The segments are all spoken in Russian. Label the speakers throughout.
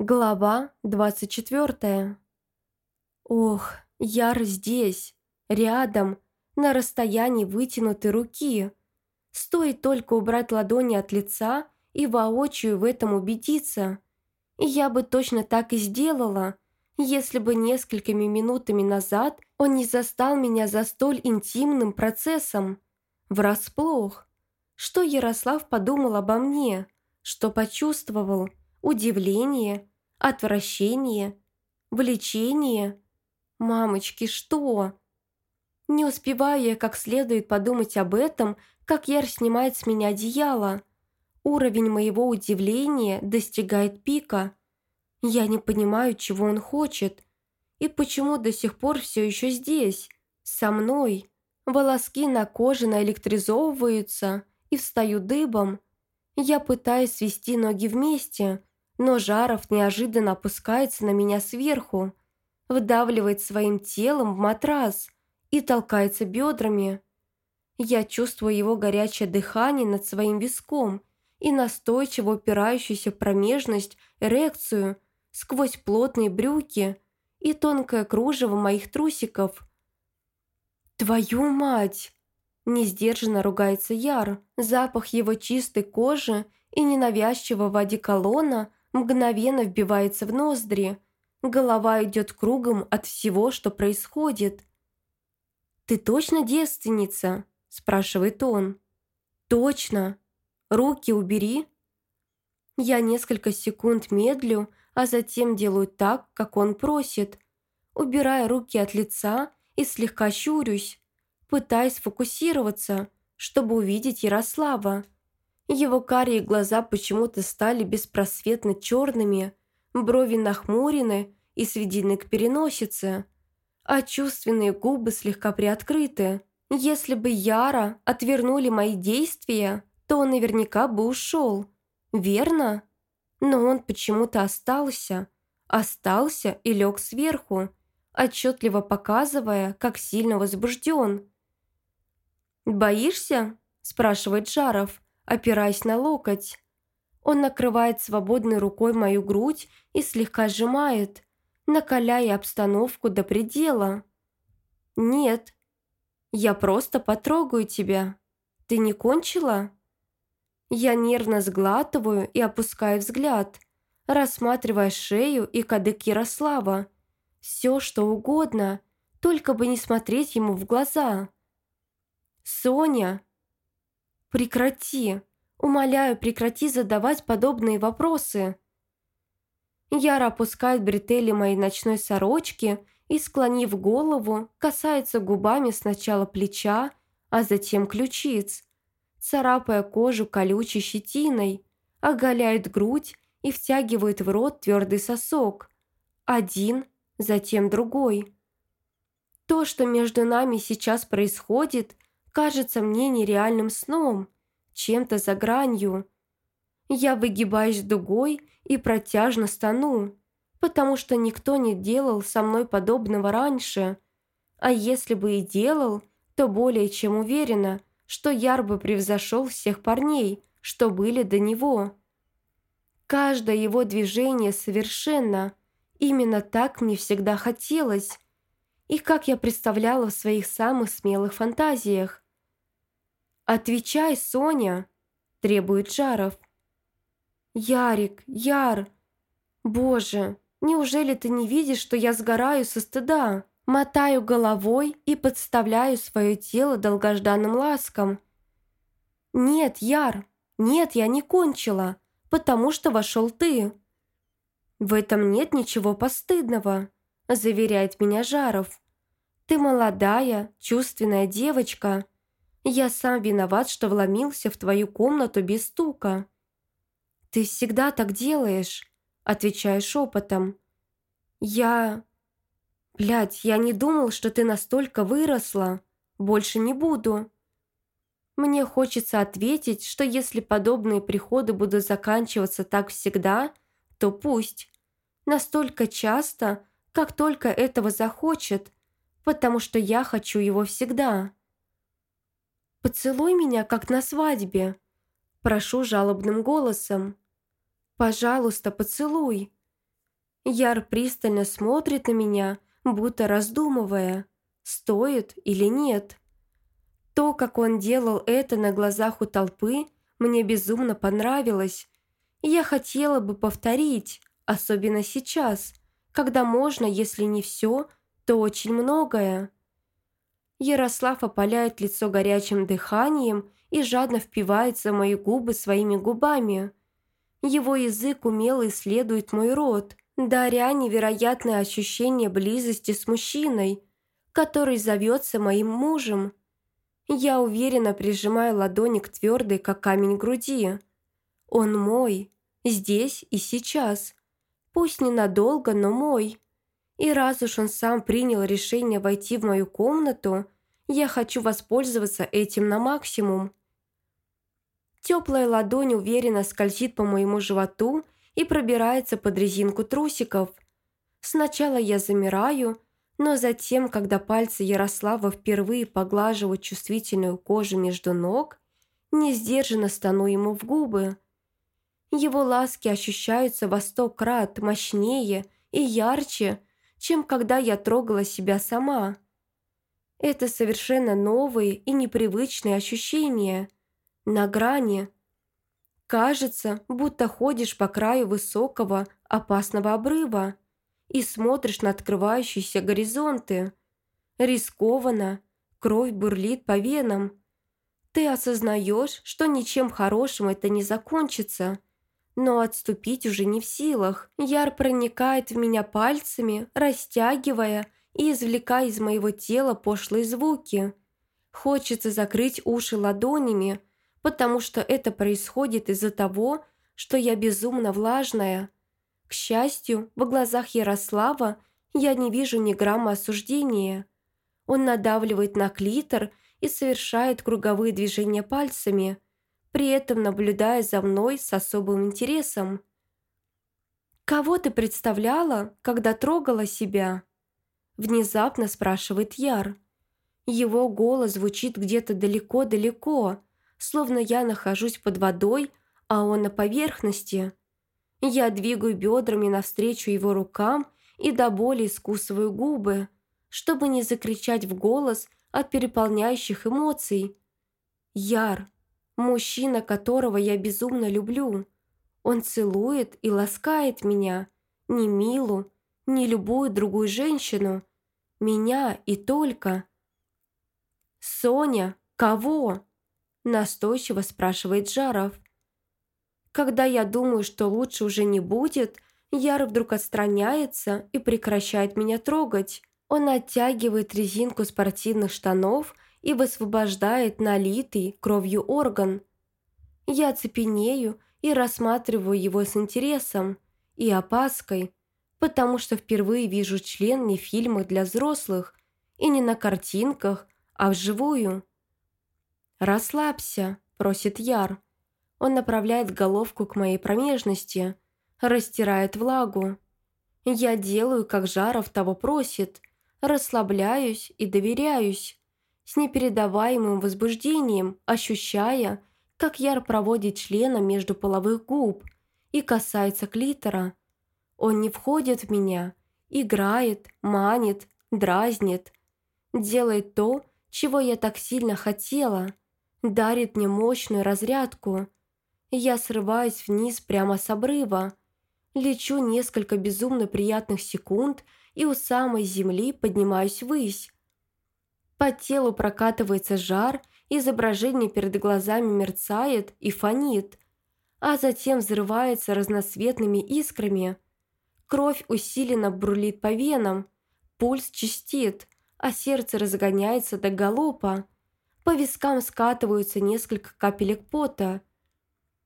Speaker 1: Глава 24. Ох, Яр здесь, рядом, на расстоянии вытянутой руки. Стоит только убрать ладони от лица и воочию в этом убедиться. И я бы точно так и сделала, если бы несколькими минутами назад он не застал меня за столь интимным процессом. Врасплох. Что Ярослав подумал обо мне? Что почувствовал? Удивление? Отвращение? Влечение? Мамочки, что? Не успеваю я как следует подумать об этом, как Яр снимает с меня одеяло. Уровень моего удивления достигает пика. Я не понимаю, чего он хочет. И почему до сих пор все еще здесь, со мной. Волоски на коже наэлектризовываются и встаю дыбом. Я пытаюсь свести ноги вместе, но Жаров неожиданно опускается на меня сверху, вдавливает своим телом в матрас и толкается бедрами. Я чувствую его горячее дыхание над своим виском и настойчиво упирающуюся промежность эрекцию сквозь плотные брюки и тонкое кружево моих трусиков. «Твою мать!» Несдержанно ругается Яр. Запах его чистой кожи и ненавязчивого одеколона мгновенно вбивается в ноздри. Голова идет кругом от всего, что происходит. «Ты точно девственница?» – спрашивает он. «Точно. Руки убери». Я несколько секунд медлю, а затем делаю так, как он просит. Убирая руки от лица и слегка щурюсь, пытаясь фокусироваться, чтобы увидеть Ярослава. Его карие глаза почему-то стали беспросветно черными, брови нахмурены и сведены к переносице, а чувственные губы слегка приоткрыты. Если бы Яра отвернули мои действия, то он наверняка бы ушел. Верно? Но он почему-то остался. Остался и лег сверху, отчетливо показывая, как сильно возбужден. «Боишься?» – спрашивает Жаров – опираясь на локоть. Он накрывает свободной рукой мою грудь и слегка сжимает, накаляя обстановку до предела. «Нет, я просто потрогаю тебя. Ты не кончила?» Я нервно сглатываю и опускаю взгляд, рассматривая шею и кадык Ярослава. Все, что угодно, только бы не смотреть ему в глаза. «Соня!» «Прекрати! Умоляю, прекрати задавать подобные вопросы!» Яра опускает бретели моей ночной сорочки и, склонив голову, касается губами сначала плеча, а затем ключиц, царапая кожу колючей щетиной, оголяет грудь и втягивает в рот твердый сосок. Один, затем другой. То, что между нами сейчас происходит – кажется мне нереальным сном, чем-то за гранью. Я выгибаюсь дугой и протяжно стану, потому что никто не делал со мной подобного раньше. А если бы и делал, то более чем уверена, что Яр бы превзошел всех парней, что были до него. Каждое его движение совершенно. Именно так мне всегда хотелось. И как я представляла в своих самых смелых фантазиях. «Отвечай, Соня!» – требует Жаров. «Ярик, Яр! Боже, неужели ты не видишь, что я сгораю со стыда?» Мотаю головой и подставляю свое тело долгожданным ласкам. «Нет, Яр, нет, я не кончила, потому что вошел ты». «В этом нет ничего постыдного», – заверяет меня Жаров. «Ты молодая, чувственная девочка». Я сам виноват, что вломился в твою комнату без стука». «Ты всегда так делаешь», — отвечаю шепотом. «Я...» «Блядь, я не думал, что ты настолько выросла. Больше не буду». Мне хочется ответить, что если подобные приходы будут заканчиваться так всегда, то пусть. Настолько часто, как только этого захочет, потому что я хочу его всегда. «Поцелуй меня, как на свадьбе!» Прошу жалобным голосом. «Пожалуйста, поцелуй!» Яр пристально смотрит на меня, будто раздумывая, стоит или нет. То, как он делал это на глазах у толпы, мне безумно понравилось. я хотела бы повторить, особенно сейчас, когда можно, если не все, то очень многое. Ярослав опаляет лицо горячим дыханием и жадно впивается в мои губы своими губами. Его язык умело исследует мой рот, даря невероятное ощущение близости с мужчиной, который зовется моим мужем. Я уверенно прижимаю ладони к твердой, как камень груди. Он мой, здесь и сейчас. Пусть ненадолго, но мой. И раз уж он сам принял решение войти в мою комнату, я хочу воспользоваться этим на максимум. Теплая ладонь уверенно скользит по моему животу и пробирается под резинку трусиков. Сначала я замираю, но затем, когда пальцы Ярослава впервые поглаживают чувствительную кожу между ног, несдержанно стану ему в губы. Его ласки ощущаются во сто крат мощнее и ярче, чем когда я трогала себя сама. Это совершенно новые и непривычные ощущения. На грани. Кажется, будто ходишь по краю высокого, опасного обрыва и смотришь на открывающиеся горизонты. Рискованно, кровь бурлит по венам. Ты осознаешь, что ничем хорошим это не закончится – но отступить уже не в силах. Яр проникает в меня пальцами, растягивая и извлекая из моего тела пошлые звуки. Хочется закрыть уши ладонями, потому что это происходит из-за того, что я безумно влажная. К счастью, в глазах Ярослава я не вижу ни грамма осуждения. Он надавливает на клитор и совершает круговые движения пальцами – при этом наблюдая за мной с особым интересом. «Кого ты представляла, когда трогала себя?» Внезапно спрашивает Яр. Его голос звучит где-то далеко-далеко, словно я нахожусь под водой, а он на поверхности. Я двигаю бедрами навстречу его рукам и до боли искусываю губы, чтобы не закричать в голос от переполняющих эмоций. «Яр, Мужчина, которого я безумно люблю. Он целует и ласкает меня. Ни Милу, ни любую другую женщину. Меня и только. «Соня, кого?» Настойчиво спрашивает Жаров. Когда я думаю, что лучше уже не будет, Яр вдруг отстраняется и прекращает меня трогать. Он оттягивает резинку спортивных штанов и высвобождает налитый кровью орган. Я цепенею и рассматриваю его с интересом и опаской, потому что впервые вижу член не в фильмах для взрослых и не на картинках, а вживую. «Расслабься», – просит Яр. Он направляет головку к моей промежности, растирает влагу. Я делаю, как Жаров того просит, расслабляюсь и доверяюсь с непередаваемым возбуждением, ощущая, как Яр проводит членом между половых губ и касается клитора. Он не входит в меня, играет, манит, дразнит, делает то, чего я так сильно хотела, дарит мне мощную разрядку. Я срываюсь вниз прямо с обрыва, лечу несколько безумно приятных секунд и у самой земли поднимаюсь ввысь, по телу прокатывается жар, изображение перед глазами мерцает и фонит, а затем взрывается разноцветными искрами. Кровь усиленно брулит по венам, пульс чистит, а сердце разгоняется до галопа. По вискам скатываются несколько капелек пота.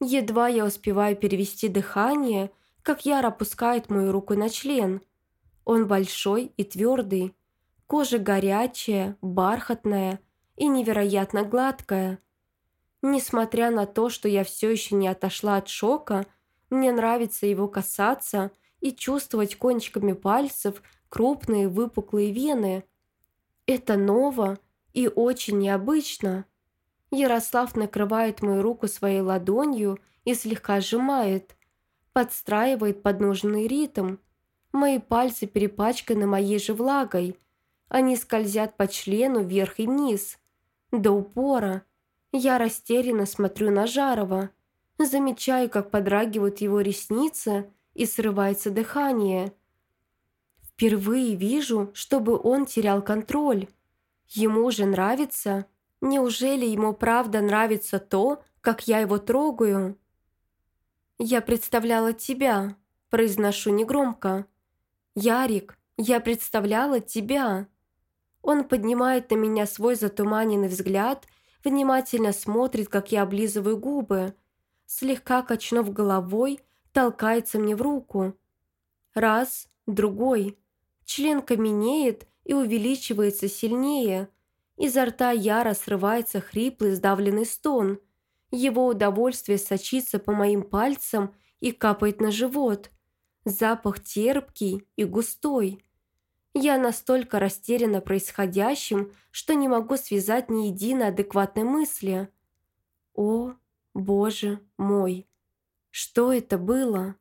Speaker 1: Едва я успеваю перевести дыхание, как Яр опускает мою руку на член. Он большой и твердый, Кожа горячая, бархатная и невероятно гладкая. Несмотря на то, что я все еще не отошла от шока, мне нравится его касаться и чувствовать кончиками пальцев крупные выпуклые вены. Это ново и очень необычно. Ярослав накрывает мою руку своей ладонью и слегка сжимает, подстраивает под нужный ритм. Мои пальцы перепачканы моей же влагой. Они скользят по члену вверх и вниз. До упора. Я растерянно смотрю на Жарова. Замечаю, как подрагивают его ресницы и срывается дыхание. Впервые вижу, чтобы он терял контроль. Ему же нравится. Неужели ему правда нравится то, как я его трогаю? «Я представляла тебя», – произношу негромко. «Ярик, я представляла тебя». Он поднимает на меня свой затуманенный взгляд, внимательно смотрит, как я облизываю губы, слегка качнув головой, толкается мне в руку. Раз, другой. Член каменеет и увеличивается сильнее. Изо рта Яра срывается хриплый сдавленный стон. Его удовольствие сочится по моим пальцам и капает на живот. Запах терпкий и густой. Я настолько растеряна происходящим, что не могу связать ни единой адекватной мысли. О, боже мой! Что это было?